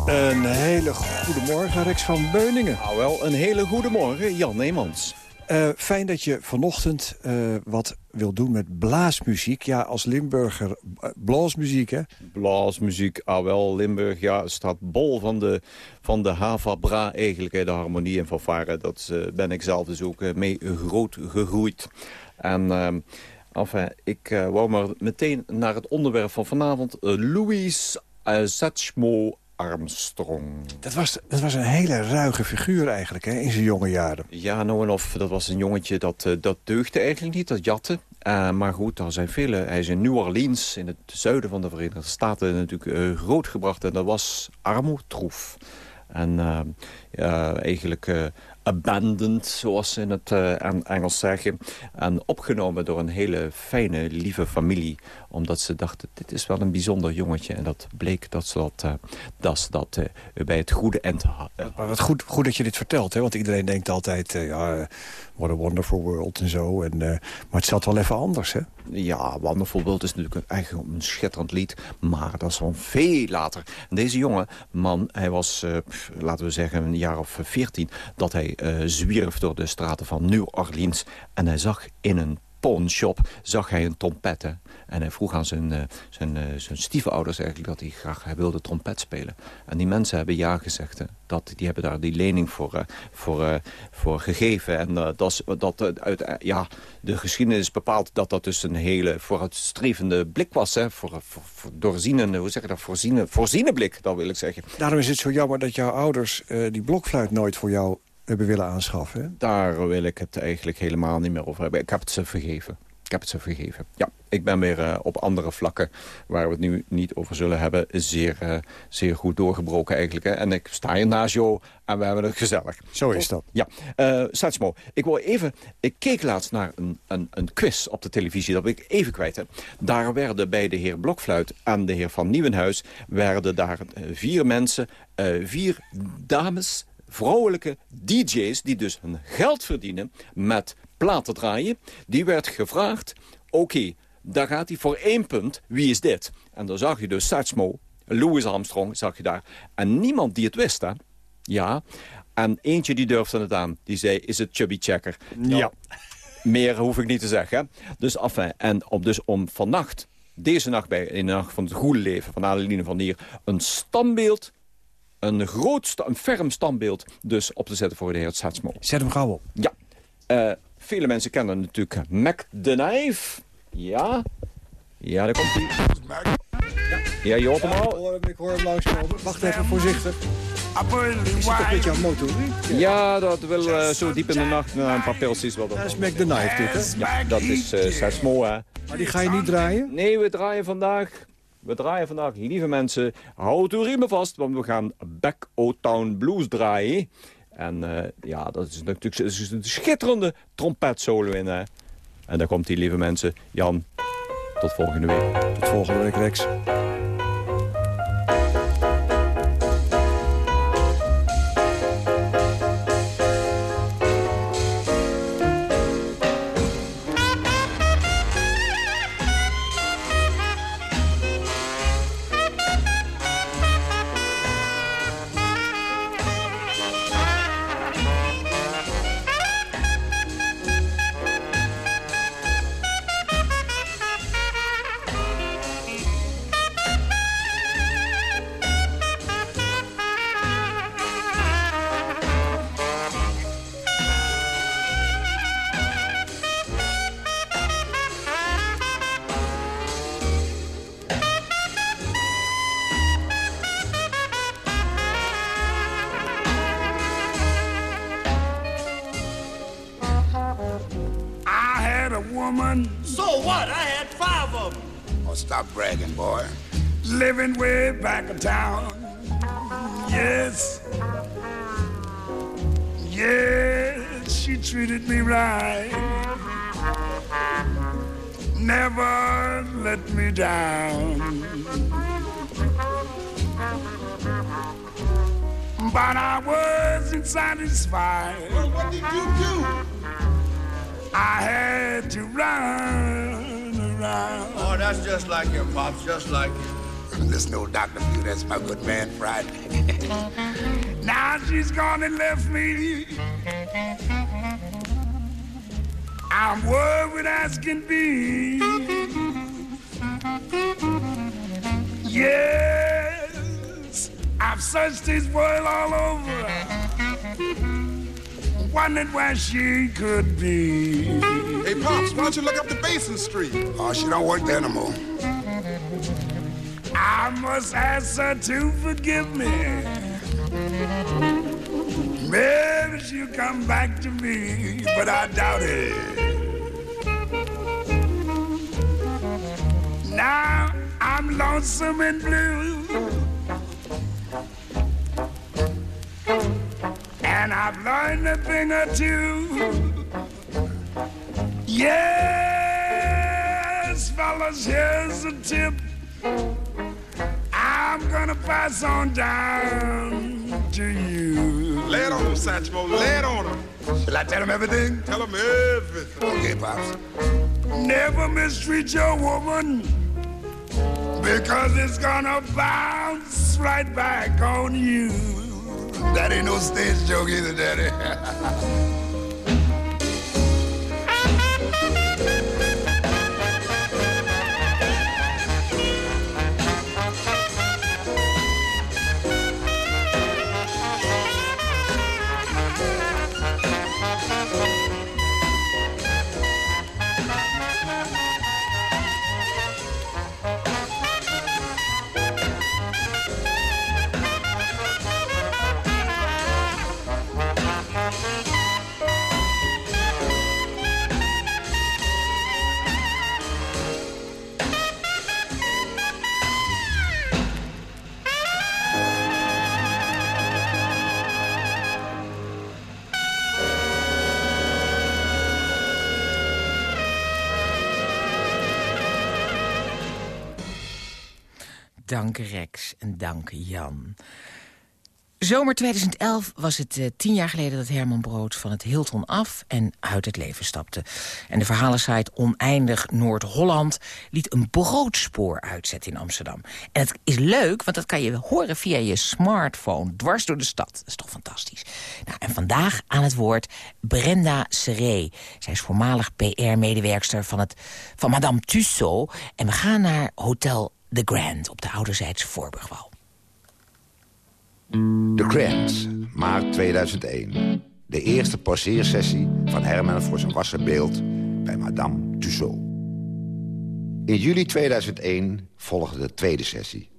Een hele goede morgen, Rex van Beuningen. Nou wel, een hele goede morgen, Jan Neemans. Uh, fijn dat je vanochtend uh, wat wil doen met blaasmuziek. Ja, als Limburger uh, blaasmuziek, hè? Blaasmuziek, ah wel, Limburg, ja, staat bol van de, van de Havabra eigenlijk. De harmonie en fanfare, dat ben ik zelf dus ook mee groot gegroeid. En... Enfin, ik wou maar meteen naar het onderwerp van vanavond. Louis Satchmo Armstrong. Dat was, dat was een hele ruige figuur eigenlijk, hè, in zijn jonge jaren. Ja, nou en of, dat was een jongetje dat, uh, dat deugde eigenlijk niet, dat jatte. Uh, maar goed, er zijn vele. Hij is in New Orleans, in het zuiden van de Verenigde Staten, natuurlijk uh, grootgebracht. En dat was armoedtroef. En eigenlijk abandoned, zoals ze in het uh, Engels zeggen. En opgenomen door een hele fijne, lieve familie. Omdat ze dachten, dit is wel een bijzonder jongetje. En dat bleek dat ze dat, uh, dat, ze dat uh, bij het goede eind hadden. Maar wat goed, goed dat je dit vertelt, hè? want iedereen denkt altijd... ja, what a wonderful world en zo. En, maar het zat wel even anders, hè? Ja, World is natuurlijk eigenlijk een schitterend lied. Maar dat is van veel later. Deze jonge man, hij was, laten we zeggen, een jaar of veertien... dat hij uh, zwierf door de straten van New Orleans. En hij zag in een pawnshop zag hij een trompet. En hij vroeg aan zijn, uh, zijn, uh, zijn stiefouders eigenlijk dat hij graag hij wilde trompet spelen. En die mensen hebben ja gezegd. Dat, die hebben daar die lening voor, uh, voor, voor gegeven. En dat, dat uit, ja, de geschiedenis bepaalt dat dat dus een hele vooruitstrevende blik was. Hè. Voor, voor, voor hoe zeg je dat, voorziene, voorziene blik, dat wil ik zeggen. Daarom is het zo jammer dat jouw ouders die blokfluit nooit voor jou hebben willen aanschaffen. Hè? Daar wil ik het eigenlijk helemaal niet meer over hebben. Ik heb het ze vergeven. Ik heb het ze vergeven. Ja, ik ben weer uh, op andere vlakken, waar we het nu niet over zullen hebben, zeer, uh, zeer goed doorgebroken eigenlijk. Hè? En ik sta hier naast jou en we hebben het gezellig. Zo is dat. Ja, uh, Satsmo, ik wil even, ik keek laatst naar een, een, een quiz op de televisie, dat wil ik even kwijt. Hè. Daar werden bij de heer Blokfluit en de heer Van Nieuwenhuis, werden daar vier mensen, vier dames vrouwelijke DJ's die dus hun geld verdienen met platen draaien. Die werd gevraagd, oké, daar gaat hij voor één punt. Wie is dit? En dan zag je dus Satchmo, Louis Armstrong, zag je daar. En niemand die het wist, hè? Ja, En eentje die durfde het aan. Die zei, is het Chubby Checker? Ja. Meer hoef ik niet te zeggen. Dus, enfin, en op, dus om vannacht, deze nacht bij, in de nacht van het goede leven van Adeline van Dier... een standbeeld, een groot, sta- een ferm standbeeld... dus op te zetten voor de heer Satsmo. Zet hem gauw op. Ja. Eh, vele mensen kennen natuurlijk Mac the Knife. Ja. Ja, daar komt hij. Ja, je hoort hem al. ik hoor hem langskomen. Wacht even, voorzichtig. Is het toch met jouw motoriek? Ja, dat wil eh, zo diep in de nacht na een paar pilsjes wel. Dat is Mac the Knife dit, hè? Ja, dat is uh, Satsmo, hè. Maar die ga je niet draaien? Nee, we draaien vandaag... We draaien vandaag, lieve mensen, houd uw riemen vast, want we gaan Back O Town Blues draaien. En eh, ja, dat is natuurlijk is een schitterende trompetsolo in, hè. En daar komt die, lieve mensen. Jan, tot volgende week. Tot volgende week, Rex. Oh, stop bragging, boy. Living way back in town. Yes. Yes, she treated me right. Never let me down. But I wasn't satisfied. Well, what did you do? I had to run Oh, that's just like your pops, just like you. Listen, old Dr. Mew, that's my good man Friday. now she's gone and left me. I'm worried as can be. Yes, I've searched this world all over. Wondered where she could be. Hey, Pops, why don't you look up Basin Street? Oh, she don't work there no more. I must ask her to forgive me. Maybe she'll come back to me, but I doubt it. Now I'm lonesome and blue. And I've learned a thing or two. Yes, here's a tip. I'm gonna pass on down to you. Lay it on him, Satchmo. Lay it on him. Shall I tell him everything? Tell him everything. Okay, Pops. Never mistreat your woman because it's gonna bounce right back on you. That ain't no stage joke either, Daddy. Dank Rex en dank Jan. Zomer 2011 was het uh, tien jaar geleden dat Herman Brood van het Hilton af en uit het leven stapte. En de verhalensite Oneindig Noord-Holland liet een broodspoor uitzetten in Amsterdam. En het is leuk, want dat kan je horen via je smartphone, dwars door de stad. Dat is toch fantastisch. Nou, en vandaag aan het woord Brenda Seré. Zij is voormalig PR-medewerkster van, het, van Madame Tussaud. En we gaan naar Hotel The Grand op de Ouderzijdse Voorburgwal. The Grand, maart 2001. De eerste poseersessie van Herman voor zijn wassen beeld bij Madame Tussaud. In juli 2001 volgde de tweede sessie.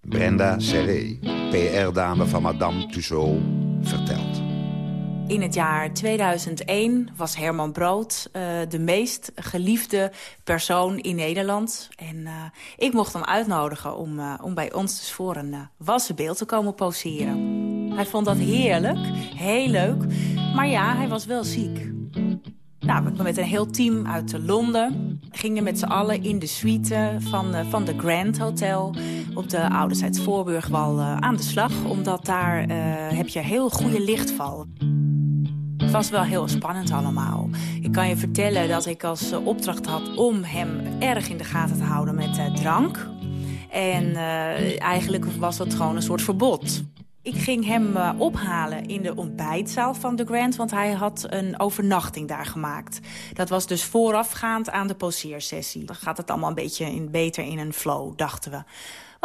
Brenda Serré, PR-dame van Madame Tussaud, vertelt. In het jaar 2001 was Herman Brood uh, de meest geliefde persoon in Nederland. En uh, ik mocht hem uitnodigen om, uh, om bij ons dus voor een wassen beeld te komen poseren. Hij vond dat heerlijk, heel leuk. Maar ja, hij was wel ziek. Nou, met een heel team uit Londen. Gingen met z'n allen in de suite van, van de Grand Hotel... op de Ouderzijds Voorburgwal aan de slag. Omdat daar heb je heel goede lichtval was wel heel spannend allemaal. Ik kan je vertellen dat ik als opdracht had om hem erg in de gaten te houden met uh, drank. En uh, eigenlijk was dat gewoon een soort verbod. Ik ging hem ophalen in de ontbijtzaal van de Grand... want hij had een overnachting daar gemaakt. Dat was dus voorafgaand aan de poseersessie. Dan gaat het allemaal een beetje in, beter in een flow, dachten we.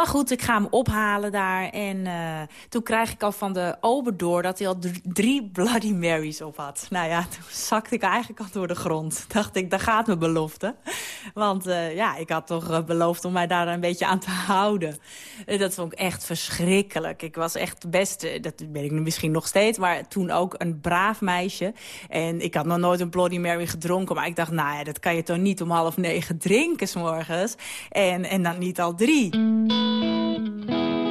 Maar goed, ik ga hem ophalen daar. En uh, toen krijg ik al van de ober door dat hij al drie Bloody Marys op had. Nou ja, toen zakte ik eigenlijk al door de grond. Dacht ik, daar gaat mijn belofte. Want uh, ja, ik had toch uh, beloofd om mij daar een beetje aan te houden. dat vond ik echt verschrikkelijk. Ik was echt best, dat ben ik misschien nog steeds... maar toen ook een braaf meisje. En ik had nog nooit een Bloody Mary gedronken. Maar ik dacht, nou ja, dat kan je toch niet om half negen drinken s'morgens. En, en dan niet al drie.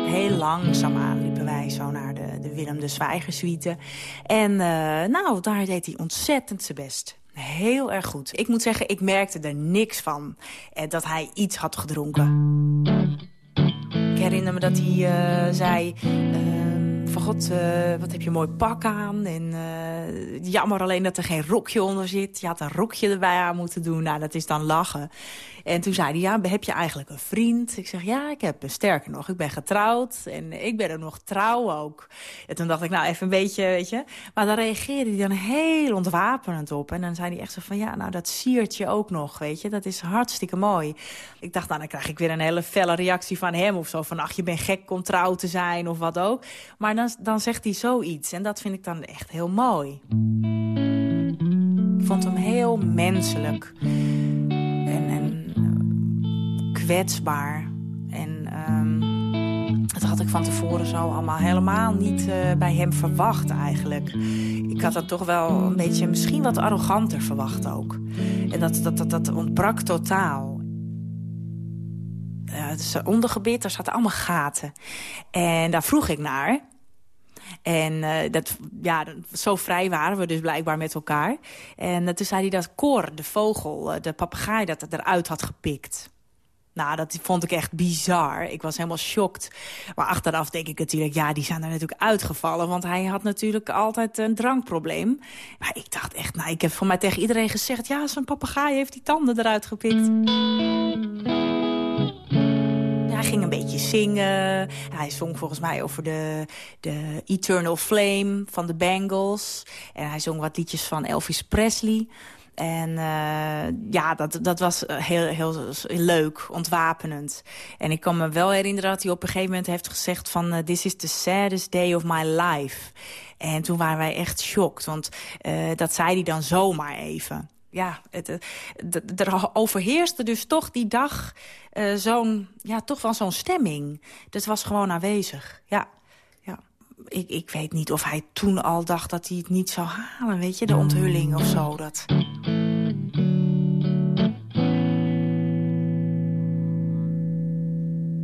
Heel langzaamaan liepen wij zo naar de, de Willem de Zwijgersuite. En uh, nou, daar deed hij ontzettend zijn best. Heel erg goed. Ik moet zeggen, ik merkte er niks van eh, dat hij iets had gedronken. Ik herinner me dat hij uh, zei... van god, uh, wat heb je mooi pak aan. En uh, jammer alleen dat er geen rokje onder zit. Je had een rokje erbij aan moeten doen. Nou, dat is dan lachen. En toen zei hij, ja, heb je eigenlijk een vriend? Ik zeg, ja, ik heb, sterker nog, ik ben getrouwd. En ik ben er nog trouw ook. En toen dacht ik, nou, even een beetje, weet je. Maar dan reageerde hij dan heel ontwapenend op. En dan zei hij echt zo van, ja, nou, dat siert je ook nog, weet je. Dat is hartstikke mooi. Ik dacht, nou, dan krijg ik weer een hele felle reactie van hem. Of zo van, ach, je bent gek om trouw te zijn of wat ook. Maar dan, dan zegt hij zoiets. En dat vind ik dan echt heel mooi. Ik vond hem heel menselijk kwetsbaar. En um, dat had ik van tevoren zo allemaal helemaal niet uh, bij hem verwacht eigenlijk. Ik had dat toch wel een beetje, misschien wat arroganter verwacht ook. En dat, dat, dat, dat ontbrak totaal. Het ondergebit, daar zaten allemaal gaten. En daar vroeg ik naar. En uh, dat, ja, zo vrij waren we dus blijkbaar met elkaar. En uh, toen zei hij dat Cor, de vogel, uh, de papegaai, dat het eruit had gepikt. Nou, dat vond ik echt bizar. Ik was helemaal shocked. Maar achteraf denk ik natuurlijk, ja, die zijn er natuurlijk uitgevallen. Want hij had natuurlijk altijd een drankprobleem. Maar ik dacht echt, nou, ik heb voor mij tegen iedereen gezegd... ja, zo'n papegaai heeft die tanden eruit gepikt. Hij ging een beetje zingen. Hij zong volgens mij over de, de Eternal Flame van de Bangles. En hij zong wat liedjes van Elvis Presley... En uh, ja, dat, dat was heel, heel, leuk, ontwapenend. En ik kan me wel herinneren dat hij op een gegeven moment heeft gezegd van... Uh, This is the saddest day of my life. En toen waren wij echt shocked, want dat zei hij dan zomaar even. Ja, het, er overheerste dus toch die dag zo'n, ja, toch wel zo'n stemming. Dat was gewoon aanwezig, ja ik, ik weet niet of hij toen al dacht dat hij het niet zou halen. Weet je, de onthulling of zo. Dat...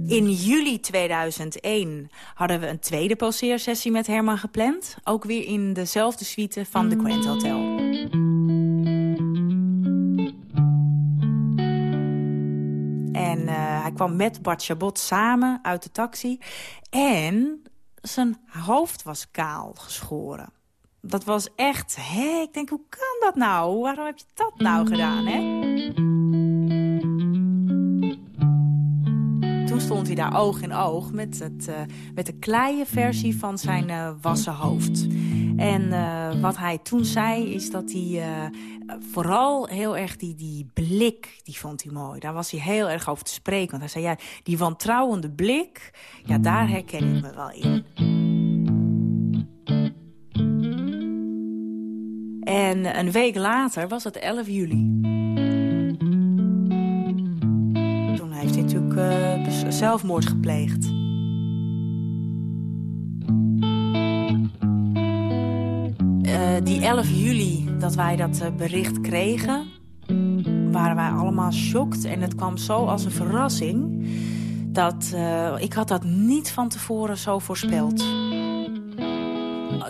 In juli 2001 hadden we een tweede poseersessie met Herman gepland. Ook weer in dezelfde suite van de Quent Hotel. En uh, hij kwam met Bart Chabot samen uit de taxi. En zijn hoofd was kaal geschoren. Dat was echt, hé, ik denk, hoe kan dat nou? Waarom heb je dat nou gedaan, hè? Stond hij daar oog in oog met, het, uh, met de kleine versie van zijn uh, wassen hoofd. En uh, wat hij toen zei is dat hij vooral heel erg die, die blik, die vond hij mooi. Daar was hij heel erg over te spreken. Want hij zei, ja, die wantrouwende blik, ja, daar herken ik me wel in. En een week later was het 11 juli. Natuurlijk uh, zelfmoord gepleegd. Uh, die 11 juli dat wij dat uh, bericht kregen... waren wij allemaal shocked. En het kwam zo als een verrassing... dat ik had dat niet van tevoren zo voorspeld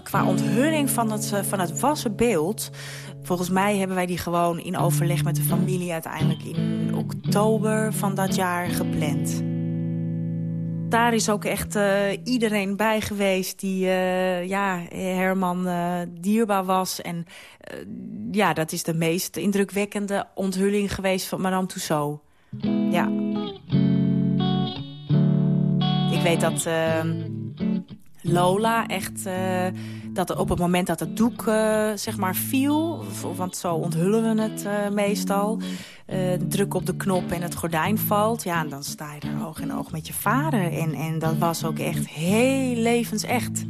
qua onthulling van het, van het wassen beeld... volgens mij hebben wij die gewoon in overleg met de familie... uiteindelijk in oktober van dat jaar gepland. Daar is ook echt uh, iedereen bij geweest die uh, ja, Herman uh, dierbaar was. En ja, dat is de meest indrukwekkende onthulling geweest van Madame Tussaud. Ja. Ik weet dat Lola echt... Dat op het moment dat het doek uh, zeg maar viel... want zo onthullen we het uh, meestal... druk op de knop en het gordijn valt... ja, dan sta je er oog in oog met je vader. En, en dat was ook echt heel levensecht.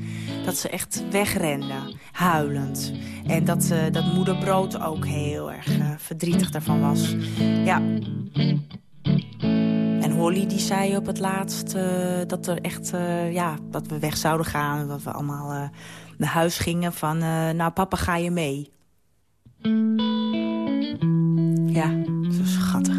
Dat ze echt wegrenden, huilend. En dat, dat moeder Brood ook heel erg verdrietig daarvan was. Ja... En Holly die zei op het laatst dat, er echt, ja, dat we weg zouden gaan. Dat we allemaal naar huis gingen van, nou papa ga je mee. Ja, zo schattig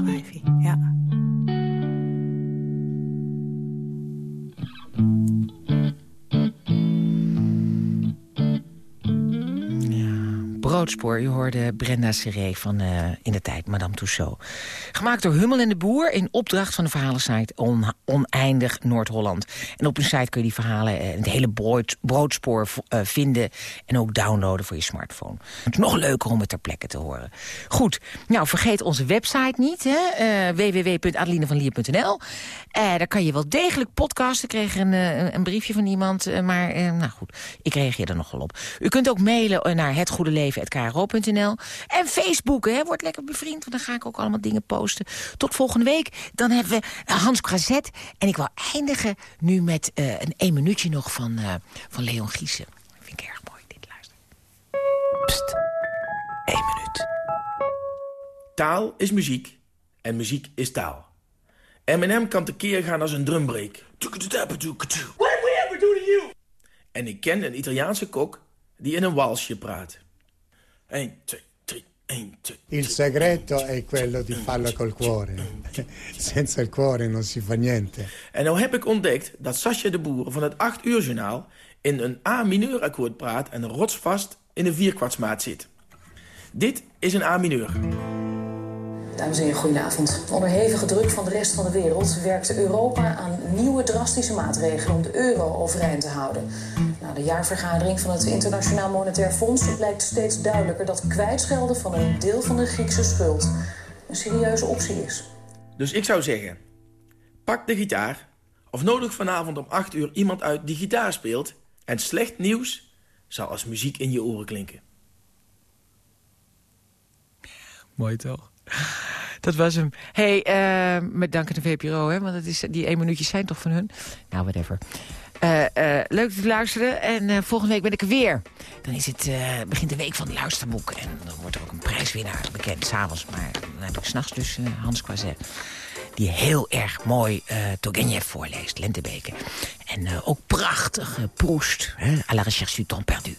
Broodspoor. Je hoorde Brenda Seré van uh, In de Tijd, Madame Tussaud. Gemaakt door Hummel en de Boer in opdracht van de verhalensite on Oneindig Noord-Holland. En op hun site kun je die verhalen en uh, het hele brood, broodspoor uh, vinden... en ook downloaden voor je smartphone. Het is nog leuker om het ter plekke te horen. Goed, nou vergeet onze website niet, uh, www.adelinevanlier.nl. daar kan je wel degelijk podcasten. Ik kreeg een, een briefje van iemand, maar nou goed, ik reageer er nogal op. U kunt ook mailen naar het goede leven kro.nl. En Facebook, hè, word lekker bevriend, want dan ga ik ook allemaal dingen posten. Tot volgende week. Dan hebben we Hans Krazet. En ik wil eindigen nu met uh, een één minuutje nog van, uh, van Leon Giesen. Vind ik erg mooi, dit luisteren. Pst, één minuut. Taal is muziek en muziek is taal. Eminem kan tekeer gaan als een drumbreak. En ik ken een Italiaanse kok die in een walsje praat. 1, 2, 3, 1, 2. Il segreto è quello di farlo col cuore. Senza il cuore non si fa niente. En nou heb ik ontdekt dat Sascha de Boer van het 8 uur journaal in een A-mineur akkoord praat en rotsvast in een vierkwartsmaat zit. Dit is een A-mineur. Dames en heren, goedenavond. Onder hevige druk van de rest van de wereld werkt Europa aan nieuwe drastische maatregelen om de euro overeind te houden. Na de jaarvergadering van het Internationaal Monetair Fonds blijkt steeds duidelijker dat kwijtschelden van een deel van de Griekse schuld een serieuze optie is. Dus ik zou zeggen, pak de gitaar of nodig vanavond om 8 uur iemand uit die gitaar speelt en slecht nieuws zal als muziek in je oren klinken. Mooi toch? Dat was hem. hey, uh, met dank aan de VPRO, hè, want het is, die één minuutjes zijn toch van hun? Nou, whatever. Uh, uh, leuk te luisteren en volgende week ben ik er weer. Dan is het, begint de week van het luisterboek. En dan wordt er ook een prijswinnaar bekend, s'avonds. Maar dan heb ik s'nachts dus Hans Quazet. Die heel erg mooi uh, Togenjev voorleest, Lentebeke. En ook prachtig Proest, à la recherche du temps perdu.